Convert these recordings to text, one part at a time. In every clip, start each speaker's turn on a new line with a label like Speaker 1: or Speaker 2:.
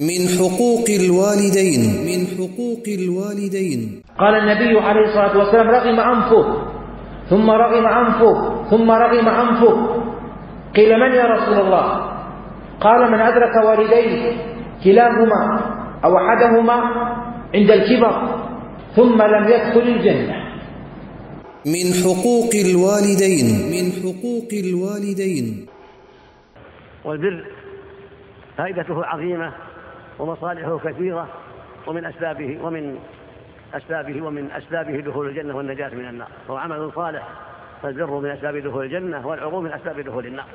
Speaker 1: من حقوق الوالدين. من حقوق الوالدين.
Speaker 2: قال النبي عليه الصلاة والسلام رغم أنفه ثم رغم أنفه ثم رغم أنفه قيل من يا رسول الله؟ قال من أدرك والديه كلاهما أو أحدهما عند الكبر ثم لم يدخل الجنة.
Speaker 1: من حقوق الوالدين. من حقوق الوالدين.
Speaker 3: والبر فائدته عظيمة. ومصالحه كثيرة ومن أسبابه ومن أسبابه ومن أسبابه دخول الجنة والنجاة من النار. هو عمل صالح فالبر من أسباب دخول الجنة والعقوق من أسباب دخول النار.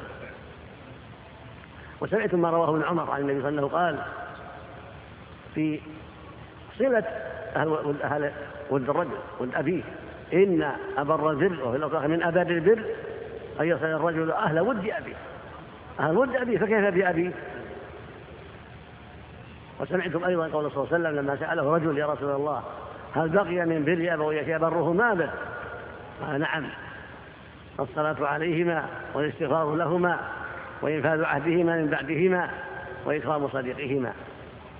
Speaker 3: وسمعتم ما رواه ابن عمر عن النبي صلى الله عليه وسلم قال في صلة أهل, أهل ولد الرجل ولد أبيه إن أبر البر وفي الأخرى من أبر البر أن يصل الرجل أهل ود أبيه. أهل ود أبيه فكيف بأبيه؟ وسمعتم أيضا قول صلى الله عليه وسلم لما سأله رجل يا رسول الله هل بقي من بر أبويك أبرهما به؟ قال نعم. الصلاة عليهما والاستغفار لهما وإنفاذ عهدهما من بعدهما وإكرام صديقهما.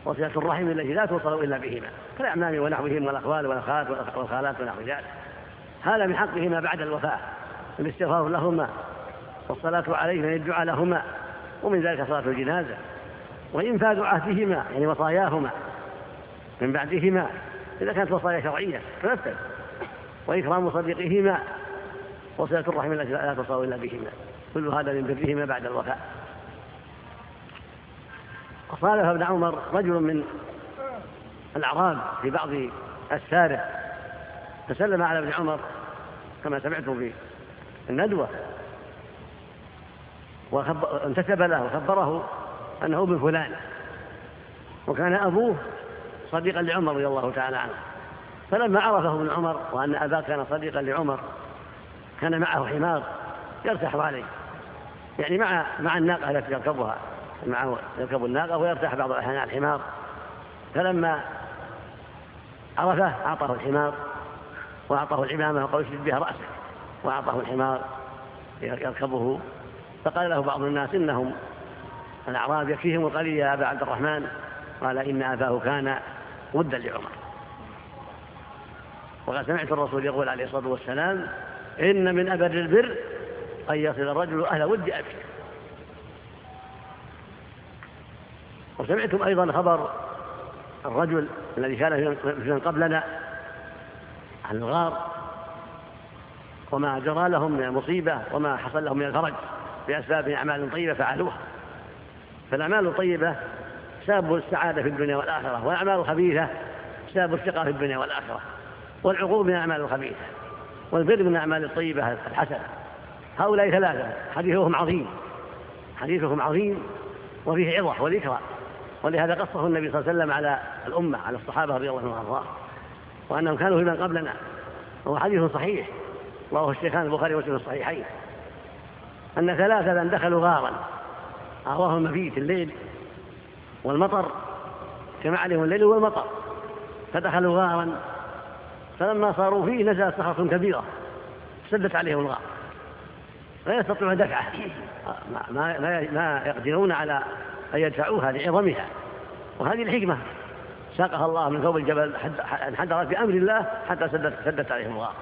Speaker 3: وصلة الرحم التي لا توصل إلا بهما كالأعمام ونحوهم والأخوال والأخوات والخالات ونحو ذلك. هذا من حقهما بعد الوفاة. الاستغفار لهما والصلاة عليهما الدعاء لهما ومن ذلك صلاة الجنازة. وإنفاذ عهدهما يعني وصاياهما من بعدهما إذا كانت وصايا شرعية تنفذ وإكرام صديقهما وصلة الرحم التي لا تصل إلا بهما كل هذا من برهما بعد الوفاة وصالح ابن عمر رجل من الأعراب في بعض السارة فسلم على ابن عمر كما سمعتم في الندوة وانتسب له وخبره أنه ابن فلان. وكان أبوه صديقا لعمر رضي الله تعالى عنه. فلما عرفه ابن عمر وأن أباه كان صديقا لعمر كان معه حمار يرتاح عليه. يعني مع مع الناقة التي يركبها معه يركب الناقة ويرتاح بعض الأحيان على الحمار. فلما عرفه أعطاه الحمار وأعطاه العمامة وقال يشد بها رأسه وأعطاه الحمار يركبه. فقال له بعض الناس إنهم الأعراب يكفيهم القليل يا أبا عبد الرحمن؟ قال إن أباه كان ودا لعمر. وقد سمعت الرسول يقول عليه الصلاة والسلام إن من أبر البر أن يصل الرجل أهل ود أبيه. وسمعتم أيضا خبر الرجل الذي كان في من قبلنا عن الغار وما جرى لهم من المصيبة وما حصل لهم من الفرج بأسباب أعمال طيبة فعلوها. فالأعمال الطيبة سبب السعادة في الدنيا والآخرة والأعمال الخبيثة سبب الشقاء في الدنيا والآخرة والعقوق من الأعمال الخبيثة والبر من الأعمال الطيبة الحسنة. هؤلاء ثلاثة حديثهم عظيم حديثهم عظيم وفيه عظة وذكرى. ولهذا قصه النبي صلى الله عليه وسلم على الأمة على الصحابة رضي الله عنهم وأرضاهم وأنهم كانوا في من قبلنا. وهو حديث صحيح رواه الشيخان البخاري ومسلم الصحيحين أن ثلاثة دخلوا غارا. أهواهم المبيت الليل والمطر جمع عليهم الليل والمطر فدخلوا غارا فلما صاروا فيه نزلت صخرة كبيرة سدت عليهم الغار لا يستطيعون دفعه ما, ما, ما يقدرون على أن يدفعوها لعظمها وهذه الحكمة ساقها الله من فوق الجبل انحدرت بأمر الله حتى سدت, سدت عليهم الغار.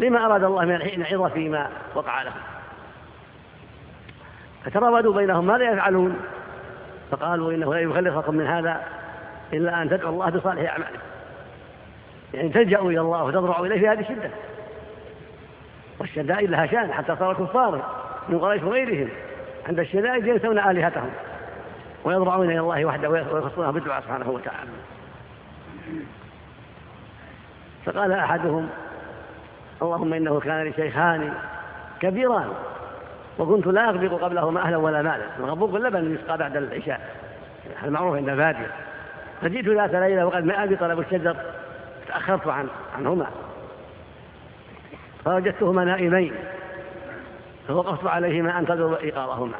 Speaker 3: لما أراد الله من الحين عظة فيما وقع لهم فتراودوا بينهم ماذا يفعلون؟ فقالوا إنه لا يخلصكم من هذا إلا أن تدعو الله بصالح أعمالكم. يعني تلجأوا إلى الله وتضرعوا إليه في هذه الشدة. والشدائد لها شأن حتى صار الكفار من قريش وغيرهم. عند الشدائد ينسون آلهتهم. ويضرعون إلى الله وحده ويخصونه بالدعاء سبحانه وتعالى. فقال أحدهم اللهم إنه كان لي شيخان كبيران. وكنت لا أغبق قبلهما أهلا ولا مالا الغبوق اللبن يسقى بعد العشاء. المعروف عند البادية فجئت ذات ليلة وقد ما أبي طلب الشجر تأخرت عن عنهما. فوجدتهما نائمين. فوقفت عليهما أنتظر إيقاظهما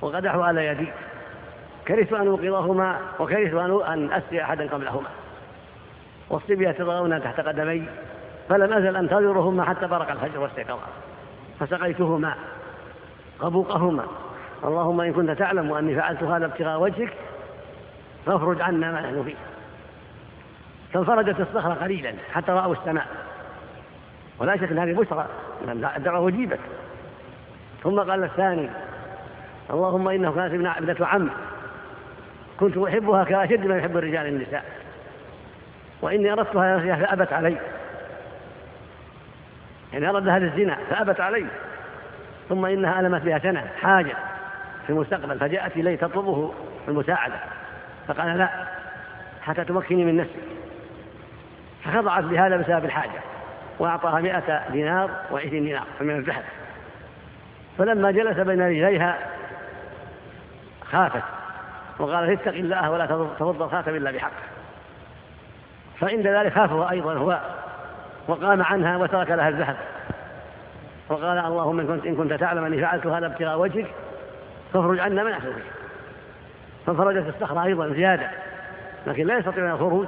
Speaker 3: وقدحوا على يدي. كرهت أن أوقظهما وكرهت أن أسقي أحدا قبلهما. والصبية يتضاغون تحت قدمي فلم أزل أنتظرهما حتى برق الفجر واستيقظا. فسقيتهما. قبوقهما اللهم إن كنت تعلم أني فعلت هذا ابتغاء وجهك فافرج عنا ما نحن فيه. فانفرجت الصخرة قليلا حتى رأوا السماء. ولا شك أن هذه بشرى. الدعوة أجيبت ثم قال الثاني اللهم إنه كانت ابنة عم. كنت أحبها كأشد ما يحب الرجال النساء. وإني أردتها فأبت علي. يعني أرد هذا الزنا فأبت علي. ثم إنها ألمت بها سنة حاجة في المستقبل فجاءت إلي تطلبه المساعدة فقال لا حتى تمكني من نفسي. فخضعت بهذا بسبب الحاجة وأعطاها مئة دينار وعشرين دينار من الذهب. فلما جلس بين رجليها خافت وقالت اتق الله ولا تفض الخاتم إلا بحق. فعند ذلك خافه أيضا هو وقام عنها وترك لها الذهب. وقال اللهم إن كنت, إن كنت تعلم أني فعلت هذا ابتغاء وجهك فاخرج عنا من أحسن فانفرجت الصخرة أيضا زيادة لكن لا يستطيعون الخروج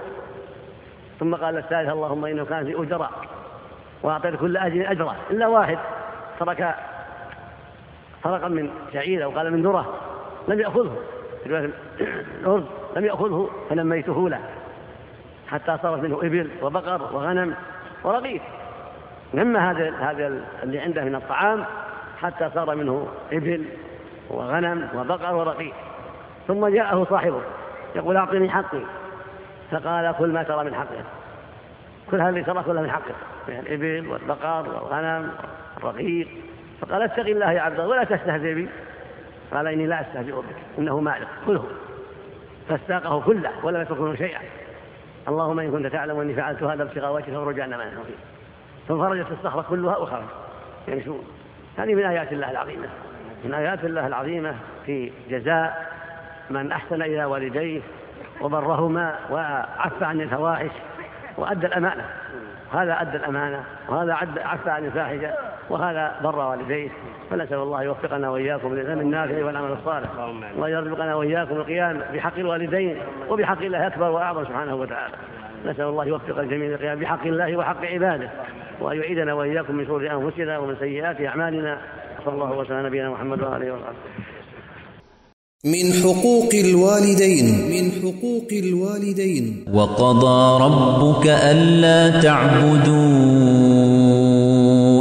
Speaker 3: ثم قال الثالث اللهم إنه كان في أجراء وأعطيت كل أجر أجرة إلا واحد. ترك فرقا من شعير أو قال من ذرة لم يأخذه. الأرز لم يأخذه فنميته له. حتى صارت منه إبل وبقر وغنم ورغيف نمى هذا هذا اللي عنده من الطعام حتى صار منه إبل وغنم وبقر ورقيق ثم جاءه صاحبه يقول أعطني حقي فقال كل ما ترى من حقه كل هذا اللي ترى كله من حقه من الإبل والبقر والغنم والرقيق فقال اتق الله يا عبد الله ولا تستهزئ بي قال إني لا أستهزئ بك إنه مالك كله فاستاقه كله ولم يتركه شيئا. اللهم إن كنت تعلم أني فعلت هذا ابتغاء وجهك فرجعنا ما نحن فيه. فانفرجت الصخرة كلها وخرج يمشون هذه من آيات الله العظيمة. من آيات الله العظيمة في جزاء من أحسن إلى والديه وبرهما وعف عن الفواحش وأدى الأمانة. هذا أدى الأمانة وهذا عف عن الفاحشة وهذا بر والديه. فنسأل الله يوفقنا وإياكم للعلم النافع والعمل الصالح. ويرزقنا وإياكم القيام بحق الوالدين وبحق الله أكبر وأعظم سبحانه وتعالى. نسأل الله يوفق الجميع للقيام بحق الله وحق عباده. وأن يعيدنا وإياكم من شرور أنفسنا ومن سيئات أعمالنا. صلى الله وسلم على نبينا محمد وآله وصحبه.
Speaker 1: من حقوق الوالدين. من حقوق الوالدين.
Speaker 4: وقضى ربك ألا تعبدوا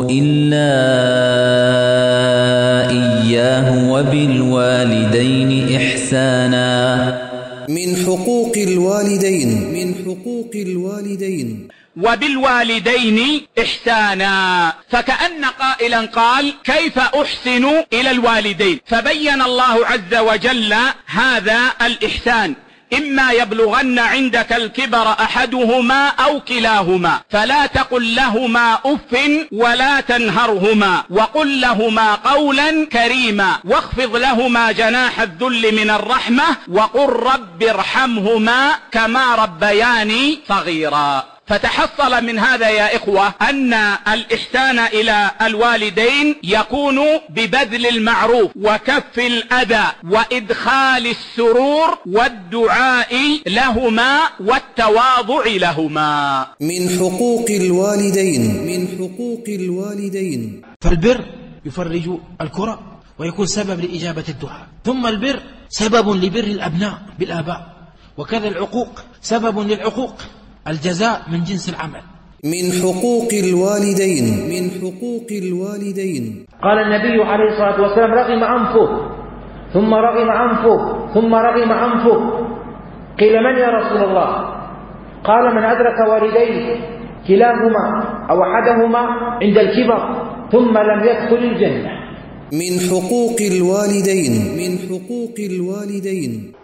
Speaker 4: إلا إياه وبالوالدين إحسانا.
Speaker 1: من حقوق الوالدين. من حقوق الوالدين.
Speaker 5: وبالوالدين إحسانا. فكأن قائلا قال كيف أحسن إلى الوالدين؟ فبين الله عز وجل هذا الإحسان. إما يبلغن عندك الكبر أحدهما أو كلاهما. فلا تقل لهما أف ولا تنهرهما. وقل لهما قولا كريما. واخفض لهما جناح الذل من الرحمة. وقل رب ارحمهما كما ربياني صغيرا. فتحصل من هذا يا إخوة أن الإحسان إلى الوالدين يكون ببذل المعروف وكف الأذى وإدخال السرور والدعاء لهما والتواضع لهما.
Speaker 1: من حقوق الوالدين. من حقوق الوالدين.
Speaker 6: فالبر يفرج الكرة ويكون سبب لإجابة الدعاء. ثم البر سبب لبر الأبناء بالآباء. وكذا العقوق سبب للعقوق. الجزاء من جنس العمل.
Speaker 1: من حقوق الوالدين. من حقوق الوالدين.
Speaker 2: قال النبي عليه الصلاة والسلام رغم أنفه ثم رغم أنفه ثم رغم أنفه قيل من يا رسول الله؟ قال من أدرك والديه كلاهما أو أحدهما عند الكبر ثم لم يدخل الجنة.
Speaker 1: من حقوق الوالدين. من حقوق الوالدين.